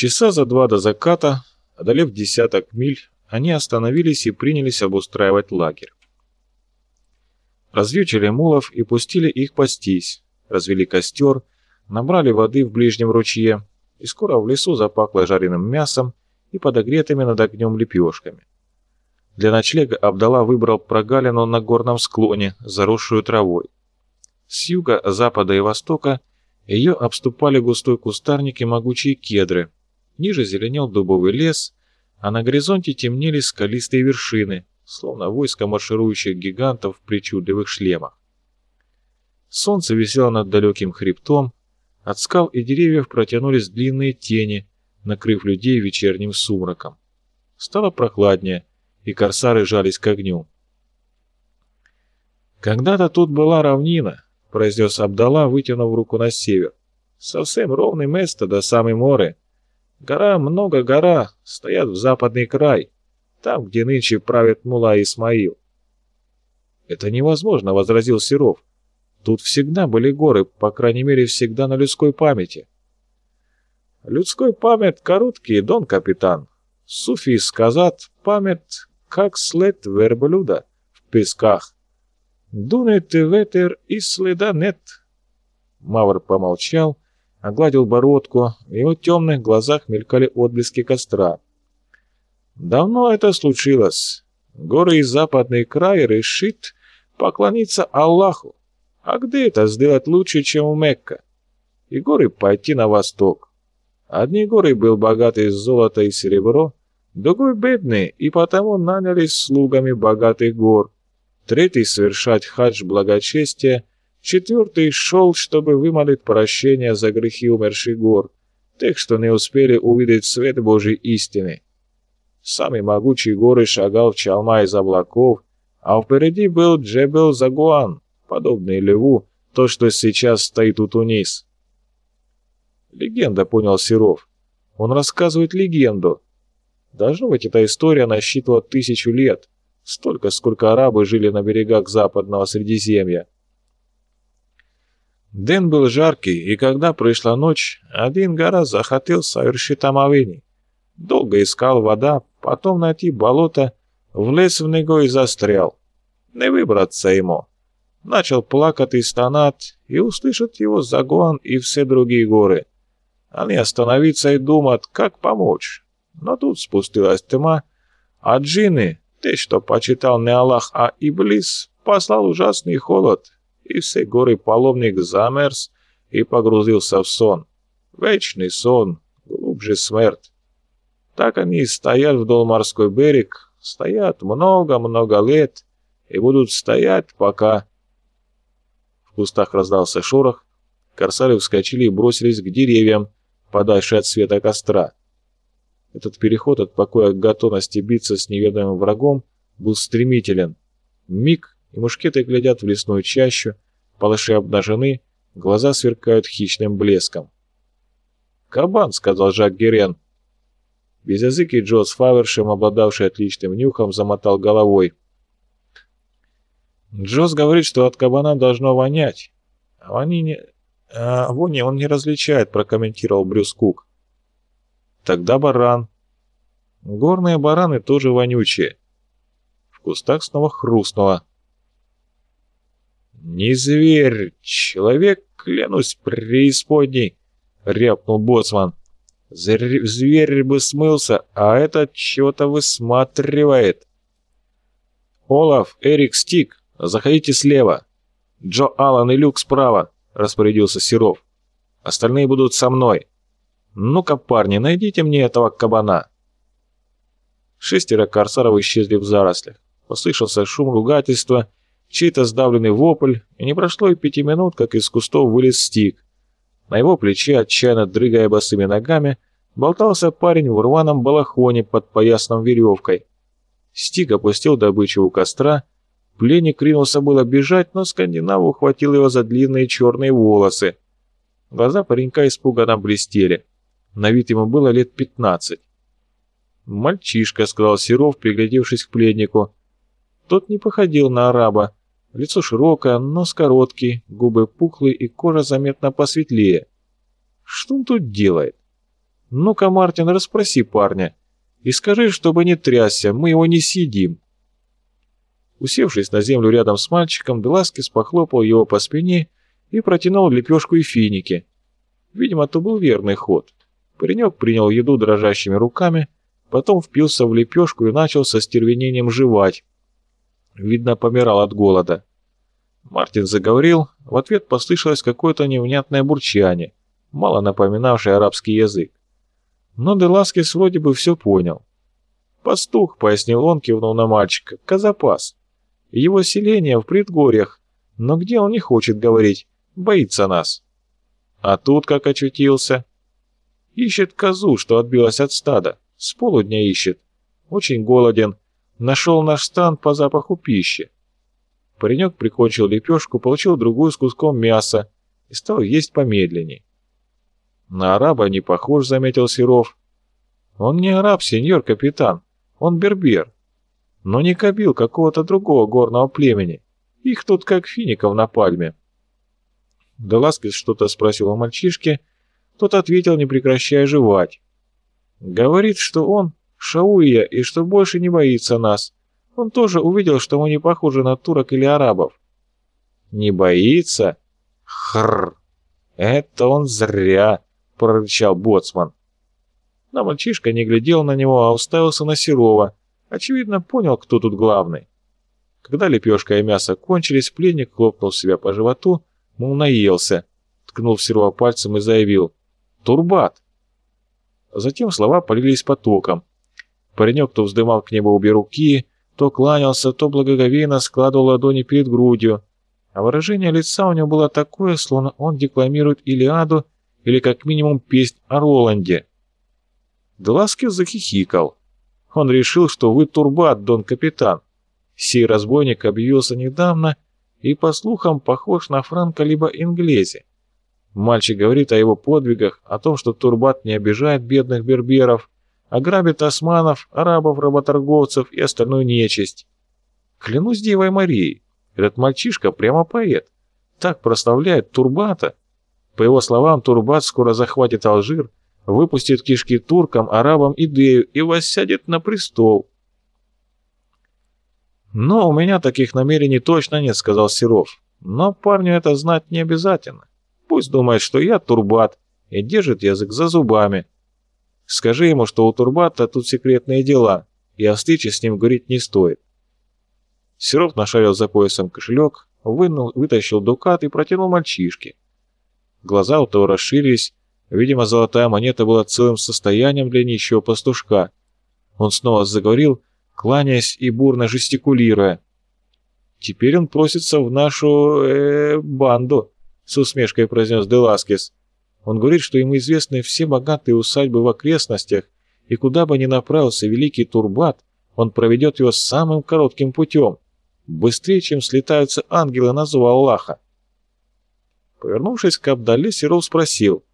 Часа за два до заката, одолев десяток миль, они остановились и принялись обустраивать лагерь. Развьючили мулов и пустили их пастись, развели костер, набрали воды в ближнем ручье, и скоро в лесу запахло жареным мясом и подогретыми над огнем лепешками. Для ночлега Абдала выбрал прогалину на горном склоне, заросшую травой. С юга, запада и востока ее обступали густой кустарник и могучие кедры. Ниже зеленел дубовый лес, а на горизонте темнели скалистые вершины, словно войско марширующих гигантов в причудливых шлемах. Солнце висело над далеким хребтом, от скал и деревьев протянулись длинные тени, накрыв людей вечерним сумраком. Стало прохладнее, и корсары жались к огню. «Когда-то тут была равнина», — произнес Абдала, вытянув руку на север. «Совсем ровный место до самой моры. Гора много гора, стоят в западный край, там, где нынче правит мула Исмаил». «Это невозможно», — возразил Серов. «Тут всегда были горы, по крайней мере, всегда на людской памяти». «Людской память короткий, дон капитан. Суфий сказат, память как след верблюда в песках. Дунет ветер и следа нет. Мавр помолчал, огладил бородку, в его темных глазах мелькали отблески костра. Давно это случилось. Горы и западный край решит поклониться Аллаху. А где это сделать лучше, чем у Мекка? И горы пойти на восток. Одни горы был богатый золото и серебро, другой бедный, и потому нанялись слугами богатых гор. Третий совершать хадж благочестия, четвертый шел, чтобы вымолить прощение за грехи умерших гор, тех, что не успели увидеть свет Божьей истины. Самый могучий горы шагал в чалма из облаков, а впереди был Джебел Загуан, подобный леву, то, что сейчас стоит у Тунис. Легенда, понял Серов. Он рассказывает легенду. Должно быть, эта история насчитывала тысячу лет, столько, сколько арабы жили на берегах западного Средиземья. День был жаркий, и когда пришла ночь, один гора захотел совершить омовение. Долго искал вода, потом найти болото, влез в него и застрял. Не выбраться ему. Начал плакать и стонать, и услышат его Загуан и все другие горы. Они остановиться и думают, как помочь. Но тут спустилась тьма, а джинны, те, что почитал не Аллах, а Иблис, послал ужасный холод, и все горы паломник замерз и погрузился в сон. Вечный сон, глубже смерть. Так они и стоят вдоль морской берег, стоят много-много лет и будут стоять, пока... В кустах раздался шорох, корсары вскочили и бросились к деревьям, подальше от света костра. Этот переход от покоя к готовности биться с неведомым врагом был стремителен. Миг, и мушкеты глядят в лесную чащу, палаши обнажены, глаза сверкают хищным блеском. «Кабан», — сказал Жак Герен. Безязыкий Джо с Фавершем, обладавший отличным нюхом, замотал головой. Джос говорит, что от кабана должно вонять. А они не... А вони он не различает, прокомментировал Брюс Кук. Тогда баран. Горные бараны тоже вонючие. В кустах снова хрустнуло. «Не зверь, человек, клянусь, преисподней!» — рявкнул боцман. «Зверь бы смылся, а этот чего-то высматривает!» «Олаф, Эрик, Стик, заходите слева. Джо Аллан и Люк справа», — распорядился Серов. «Остальные будут со мной». «Ну-ка, парни, найдите мне этого кабана!» Шестеро корсаров исчезли в зарослях. Послышался шум ругательства, чей-то сдавленный вопль, и не прошло и пяти минут, как из кустов вылез стик. На его плече, отчаянно дрыгая босыми ногами, болтался парень в рваном балахоне под поясном веревкой. Стик опустил добычу у костра, пленник ринулся было бежать, но скандинав ухватил его за длинные черные волосы. Глаза паренька испуганно блестели. На вид ему было лет пятнадцать. «Мальчишка», — сказал Серов, приглядевшись к пленнику. Тот не походил на араба. Лицо широкое, нос короткий, губы пухлые и кожа заметно посветлее. Что он тут делает? Ну-ка, Мартин, расспроси парня и скажи, чтобы не трясся, мы его не съедим». Усевшись на землю рядом с мальчиком, Деласкис похлопал его по спине и протянул лепешку и финики. Видимо, это был верный ход. Паренек принял еду дрожащими руками, потом впился в лепешку и начал со стервенением жевать. Видно, помирал от голода. Мартин заговорил, в ответ послышалось какое-то невнятное бурчание, мало напоминавшее арабский язык. Но Деласкес вроде бы все понял. «Пастух», — пояснил он, кивнул на мальчика, — «казапас. Его селение в предгорьях, но где он не хочет говорить, боится нас». А тут как очутился? Ищет козу, что отбилась от стада, с полудня ищет. Очень голоден, нашел наш стан по запаху пищи. Паренек прикончил лепешку, получил другую с куском мяса и стал есть помедленней. На араба не похож, заметил Серов. Он не араб, сеньор капитан, он бербер. Но не кабил какого-то другого горного племени. Их тут как фиников на пальме. Деласкес что-то спросил о мальчишке, тот ответил, не прекращая жевать. Говорит, что он Шауия и что больше не боится нас. Он тоже увидел, что мы не похожи на турок или арабов. Не боится? Хрррр. Это он зря прорычал боцман. Но мальчишка не глядел на него, а уставился на Серова. Очевидно, понял, кто тут главный. Когда лепешка и мясо кончились, пленник хлопнул себя по животу, мол, наелся, ткнул в Серова пальцем и заявил «Турбат!». Затем слова полились потоком. Паренек то вздымал к небу обе руки, то кланялся, то благоговейно складывал ладони перед грудью, а выражение лица у него было такое, словно он декламирует Илиаду или как минимум песнь о Роланде. Деласкев захихикал. Он решил, что вы турбат, дон капитан. Сей разбойник объявился недавно и, по слухам, похож на Франка либо Инглези. Мальчик говорит о его подвигах, о том, что турбат не обижает бедных берберов, а грабит османов, арабов, работорговцев и остальную нечисть. Клянусь Девой Марией, этот мальчишка прямо поэт. Так прославляет Турбата. По его словам, Турбат скоро захватит Алжир, выпустит кишки туркам, арабам и Дею и воссядет на престол. «Но у меня таких намерений точно нет», — сказал Серов. «Но парню это знать не обязательно. Пусть думает, что я Турбат, и держит язык за зубами. Скажи ему, что у Турбата тут секретные дела, и о встрече с ним говорить не стоит». Серов нашарил за поясом кошелек, вынул, вытащил дукат и протянул мальчишке. Глаза у того расширились. Видимо, золотая монета была целым состоянием для нищего пастушка. Он снова заговорил, кланяясь и бурно жестикулируя. «Теперь он просится в нашу... Э, банду», — с усмешкой произнес Деласкес. «Он говорит, что ему известны все богатые усадьбы в окрестностях, и куда бы ни направился великий Турбат, он проведет его самым коротким путем, быстрее, чем слетаются ангелы на зов Аллаха. Повернувшись к Абдале, Серов спросил,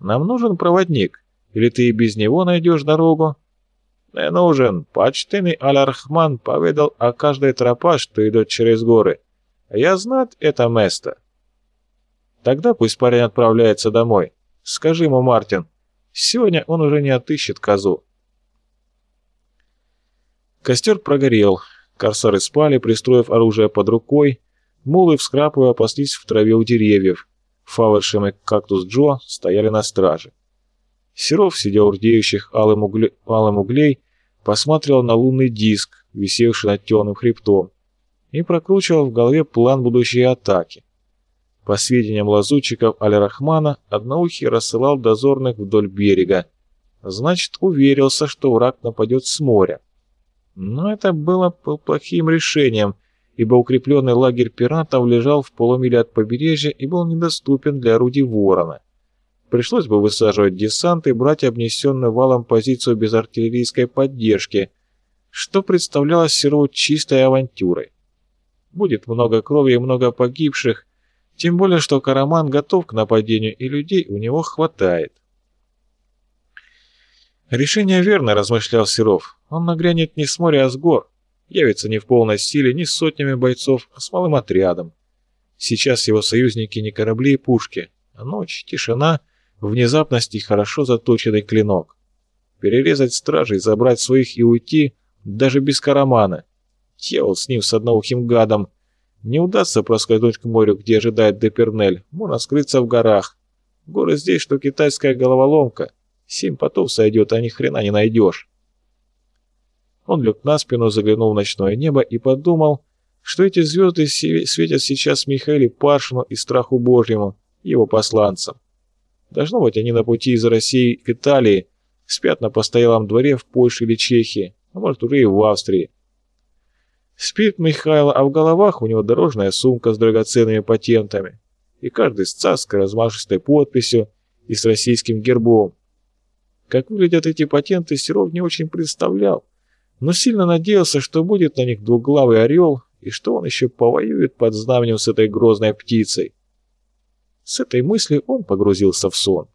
«Нам нужен проводник, или ты и без него найдешь дорогу?» «Не нужен. Почтенный Аль-Архман поведал о каждой тропа, что идет через горы. Я знать это место». «Тогда пусть парень отправляется домой. Скажи ему, Мартин, сегодня он уже не отыщет козу». Костер прогорел. Корсары спали, пристроив оружие под рукой, Мулы, вскрапывая, паслись в траве у деревьев. Фавершем и кактус Джо стояли на страже. Серов, сидя у рдеющих алым, угле... алым углей, посматривал на лунный диск, висевший над темным хребтом, и прокручивал в голове план будущей атаки. По сведениям лазутчиков Аль-Рахмана, Одноухий рассылал дозорных вдоль берега. Значит, уверился, что враг нападет с моря. Но это было плохим решением — ибо укрепленный лагерь пиратов лежал в полумиле от побережья и был недоступен для орудий ворона. Пришлось бы высаживать десант и брать обнесенную валом позицию без артиллерийской поддержки, что представлялось Серову чистой авантюрой. Будет много крови и много погибших, тем более, что Караман готов к нападению и людей у него хватает. Решение верно, размышлял Серов. Он нагрянет не с моря, а с гор. Явится не в полной силе, не с сотнями бойцов, а с малым отрядом. Сейчас его союзники не корабли и пушки, а ночь, тишина, внезапности хорошо заточенный клинок. Перерезать стражей, забрать своих и уйти, даже без карамана. Дьявол с ним, с одноухим гадом. Не удастся проскользнуть к морю, где ожидает Депернель. Можно скрыться в горах. Горы здесь, что китайская головоломка. Семь потов сойдет, а ни хрена не найдешь. Он лег на спину, заглянул в ночное небо и подумал, что эти звезды светят сейчас Михаиле Паршину и Страху Божьему, его посланцам. Должно быть, они на пути из России к Италии, спят на постоялом дворе в Польше или Чехии, а может уже и в Австрии. Спит Михайло, а в головах у него дорожная сумка с драгоценными патентами, и каждый с царской размашистой подписью и с российским гербом. Как выглядят эти патенты, Серов не очень представлял, но сильно надеялся, что будет на них двуглавый орел и что он еще повоюет под знаменем с этой грозной птицей. С этой мыслью он погрузился в сон.